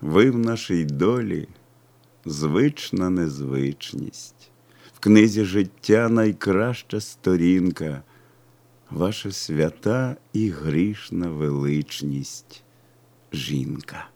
ви в нашій долі звична незвичність, в книзі життя найкраща сторінка, ваша свята і грішна величність жінка.